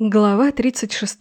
Глава 36.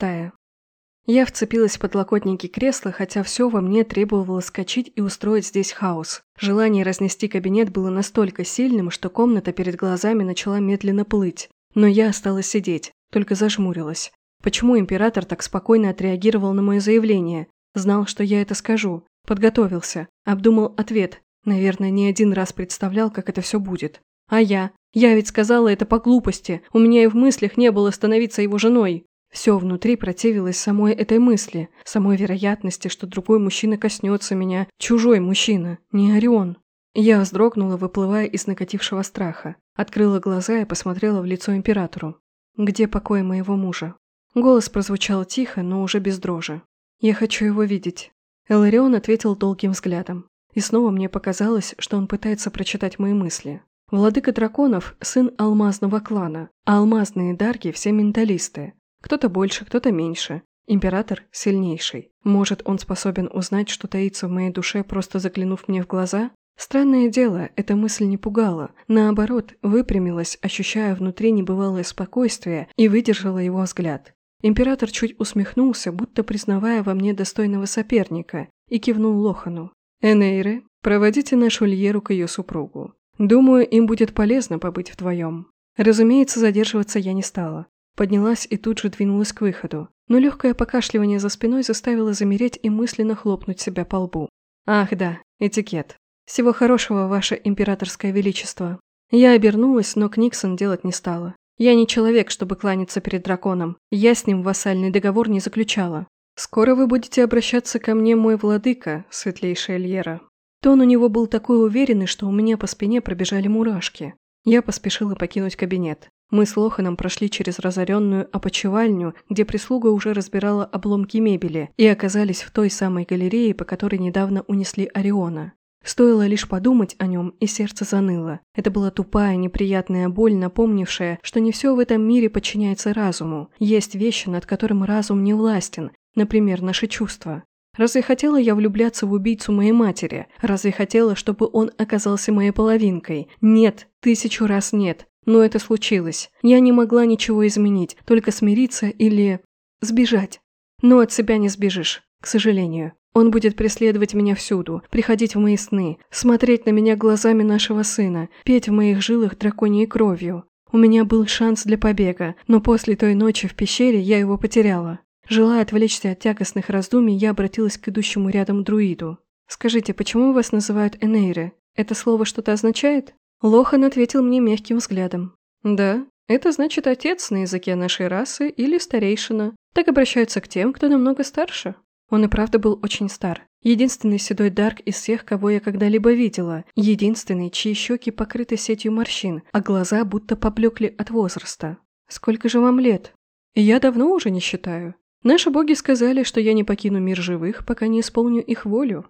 Я вцепилась в подлокотники кресла, хотя все во мне требовало скачать и устроить здесь хаос. Желание разнести кабинет было настолько сильным, что комната перед глазами начала медленно плыть. Но я осталась сидеть, только зажмурилась. Почему император так спокойно отреагировал на мое заявление? Знал, что я это скажу. Подготовился. Обдумал ответ. Наверное, не один раз представлял, как это все будет. А я? Я ведь сказала это по глупости. У меня и в мыслях не было становиться его женой. Все внутри противилось самой этой мысли, самой вероятности, что другой мужчина коснется меня. Чужой мужчина, не Орион. Я вздрогнула, выплывая из накатившего страха. Открыла глаза и посмотрела в лицо императору. «Где покой моего мужа?» Голос прозвучал тихо, но уже без дрожи. «Я хочу его видеть». Эларион ответил долгим взглядом. И снова мне показалось, что он пытается прочитать мои мысли. Владыка драконов – сын алмазного клана, а алмазные дарги – все менталисты. Кто-то больше, кто-то меньше. Император – сильнейший. Может, он способен узнать, что таится в моей душе, просто заглянув мне в глаза? Странное дело, эта мысль не пугала. Наоборот, выпрямилась, ощущая внутри небывалое спокойствие, и выдержала его взгляд. Император чуть усмехнулся, будто признавая во мне достойного соперника, и кивнул Лохану. «Энейре, проводите нашу Льеру к ее супругу. Думаю, им будет полезно побыть вдвоем. Разумеется, задерживаться я не стала. Поднялась и тут же двинулась к выходу, но легкое покашливание за спиной заставило замереть и мысленно хлопнуть себя по лбу. Ах да, этикет. Всего хорошего, ваше императорское величество. Я обернулась, но Книксон делать не стала. Я не человек, чтобы кланяться перед драконом. Я с ним вассальный договор не заключала. Скоро вы будете обращаться ко мне, мой владыка, светлейшая Льера. Тон у него был такой уверенный, что у меня по спине пробежали мурашки. Я поспешила покинуть кабинет. Мы с Лоханом прошли через разоренную опочивальню, где прислуга уже разбирала обломки мебели, и оказались в той самой галерее, по которой недавно унесли Ориона. Стоило лишь подумать о нем, и сердце заныло. Это была тупая, неприятная боль, напомнившая, что не все в этом мире подчиняется разуму. Есть вещи, над которым разум не властен, например, наши чувства. Разве хотела я влюбляться в убийцу моей матери? Разве хотела, чтобы он оказался моей половинкой? Нет, тысячу раз нет. Но это случилось. Я не могла ничего изменить, только смириться или... сбежать. Но от себя не сбежишь, к сожалению. Он будет преследовать меня всюду, приходить в мои сны, смотреть на меня глазами нашего сына, петь в моих жилах драконьей кровью. У меня был шанс для побега, но после той ночи в пещере я его потеряла. Желая отвлечься от тягостных раздумий, я обратилась к идущему рядом друиду. «Скажите, почему вас называют Энейры? Это слово что-то означает?» Лохан ответил мне мягким взглядом. «Да, это значит отец на языке нашей расы или старейшина. Так обращаются к тем, кто намного старше». Он и правда был очень стар. Единственный седой Дарк из всех, кого я когда-либо видела. Единственный, чьи щеки покрыты сетью морщин, а глаза будто поблекли от возраста. «Сколько же вам лет?» «Я давно уже не считаю. Наши боги сказали, что я не покину мир живых, пока не исполню их волю.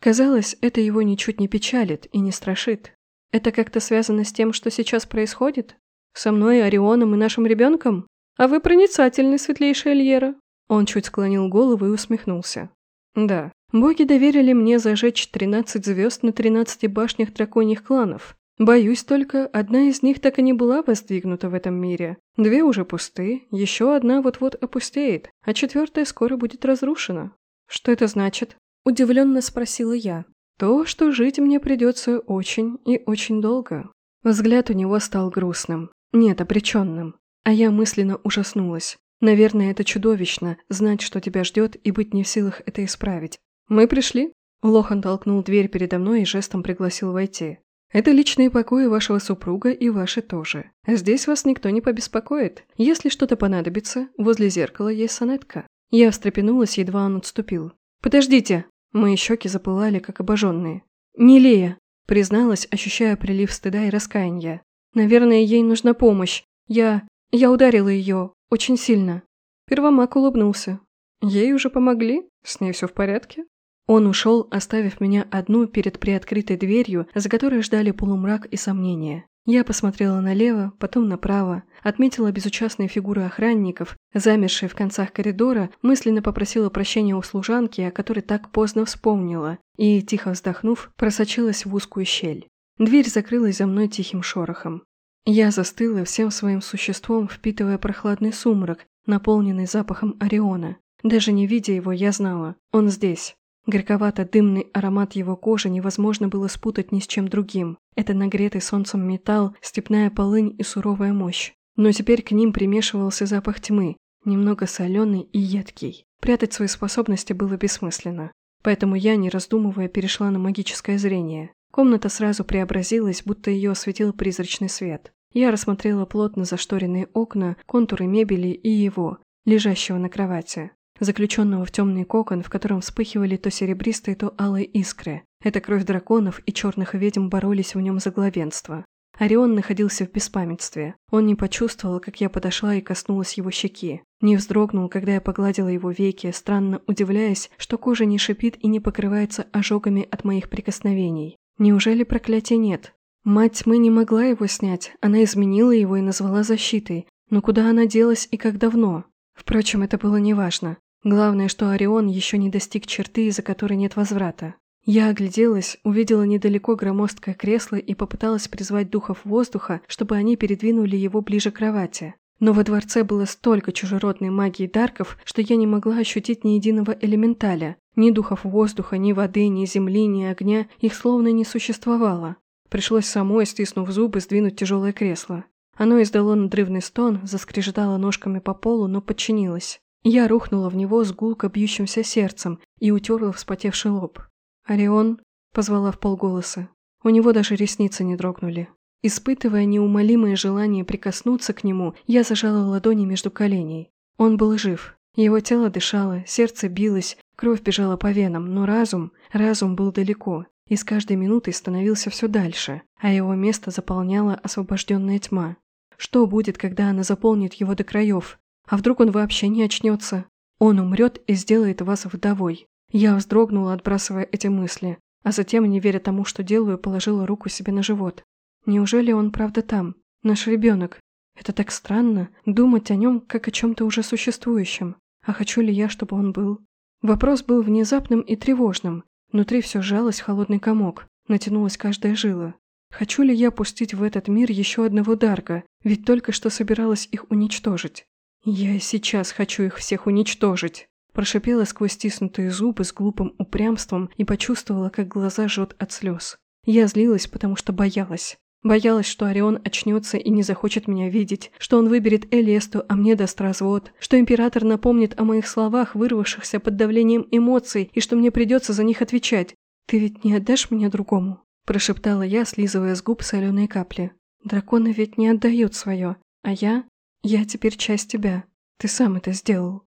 Казалось, это его ничуть не печалит и не страшит. Это как-то связано с тем, что сейчас происходит? Со мной, Орионом и нашим ребенком? А вы проницательный, светлейшая Эльера. Он чуть склонил голову и усмехнулся. Да, боги доверили мне зажечь 13 звезд на 13 башнях драконьих кланов, Боюсь только, одна из них так и не была воздвигнута в этом мире. Две уже пусты, еще одна вот-вот опустеет, а четвертая скоро будет разрушена. Что это значит? Удивленно спросила я. То, что жить мне придется очень и очень долго. Взгляд у него стал грустным. Нет, обреченным. А я мысленно ужаснулась. Наверное, это чудовищно, знать, что тебя ждет, и быть не в силах это исправить. «Мы пришли?» Лохан толкнул дверь передо мной и жестом пригласил войти. Это личные покои вашего супруга и ваши тоже. Здесь вас никто не побеспокоит. Если что-то понадобится, возле зеркала есть сонетка». Я встрепенулась, едва он отступил. «Подождите!» Мои щеки запылали, как обожженные. «Не Лея!» Призналась, ощущая прилив стыда и раскаяния. «Наверное, ей нужна помощь. Я... я ударила ее. Очень сильно». Первомак улыбнулся. «Ей уже помогли? С ней все в порядке?» Он ушел, оставив меня одну перед приоткрытой дверью, за которой ждали полумрак и сомнения. Я посмотрела налево, потом направо, отметила безучастные фигуры охранников, замершие в концах коридора, мысленно попросила прощения у служанки, о которой так поздно вспомнила, и, тихо вздохнув, просочилась в узкую щель. Дверь закрылась за мной тихим шорохом. Я застыла всем своим существом, впитывая прохладный сумрак, наполненный запахом Ориона. Даже не видя его, я знала. Он здесь. Горьковато-дымный аромат его кожи невозможно было спутать ни с чем другим. Это нагретый солнцем металл, степная полынь и суровая мощь. Но теперь к ним примешивался запах тьмы, немного соленый и едкий. Прятать свои способности было бессмысленно. Поэтому я, не раздумывая, перешла на магическое зрение. Комната сразу преобразилась, будто ее осветил призрачный свет. Я рассмотрела плотно зашторенные окна, контуры мебели и его, лежащего на кровати, заключенного в темный кокон, в котором вспыхивали то серебристые, то алые искры. Эта кровь драконов и черных ведьм боролись в нем за главенство. Орион находился в беспамятстве. Он не почувствовал, как я подошла и коснулась его щеки. Не вздрогнул, когда я погладила его веки, странно удивляясь, что кожа не шипит и не покрывается ожогами от моих прикосновений. Неужели проклятия нет? Мать тьмы не могла его снять, она изменила его и назвала защитой. Но куда она делась и как давно? Впрочем, это было неважно. Главное, что Орион еще не достиг черты, из-за которой нет возврата. Я огляделась, увидела недалеко громоздкое кресло и попыталась призвать духов воздуха, чтобы они передвинули его ближе к кровати. Но во дворце было столько чужеродной магии дарков, что я не могла ощутить ни единого элементаля. Ни духов воздуха, ни воды, ни земли, ни огня, их словно не существовало. Пришлось самой, стиснув зубы, сдвинуть тяжелое кресло. Оно издало надрывный стон, заскрежетало ножками по полу, но подчинилось. Я рухнула в него с гулко бьющимся сердцем и утерла вспотевший лоб. «Орион?» – позвала в полголоса. У него даже ресницы не дрогнули. Испытывая неумолимое желание прикоснуться к нему, я зажала ладони между коленей. Он был жив. Его тело дышало, сердце билось, кровь бежала по венам, но разум, разум был далеко, и с каждой минутой становился все дальше, а его место заполняла освобожденная тьма. Что будет, когда она заполнит его до краев? А вдруг он вообще не очнется? Он умрет и сделает вас вдовой. Я вздрогнула, отбрасывая эти мысли, а затем, не веря тому, что делаю, положила руку себе на живот. Неужели он правда там? Наш ребенок? Это так странно, думать о нем, как о чем-то уже существующем. А хочу ли я, чтобы он был? Вопрос был внезапным и тревожным. Внутри все сжалось холодный комок, натянулась каждая жила. Хочу ли я пустить в этот мир еще одного Дарга, ведь только что собиралась их уничтожить? Я сейчас хочу их всех уничтожить. Прошипела сквозь стиснутые зубы с глупым упрямством и почувствовала, как глаза жжет от слез. Я злилась, потому что боялась. Боялась, что Орион очнется и не захочет меня видеть, что он выберет Элесту, а мне даст развод, что император напомнит о моих словах, вырвавшихся под давлением эмоций, и что мне придется за них отвечать. «Ты ведь не отдашь меня другому?» – прошептала я, слизывая с губ соленые капли. «Драконы ведь не отдают свое, а я? Я теперь часть тебя. Ты сам это сделал».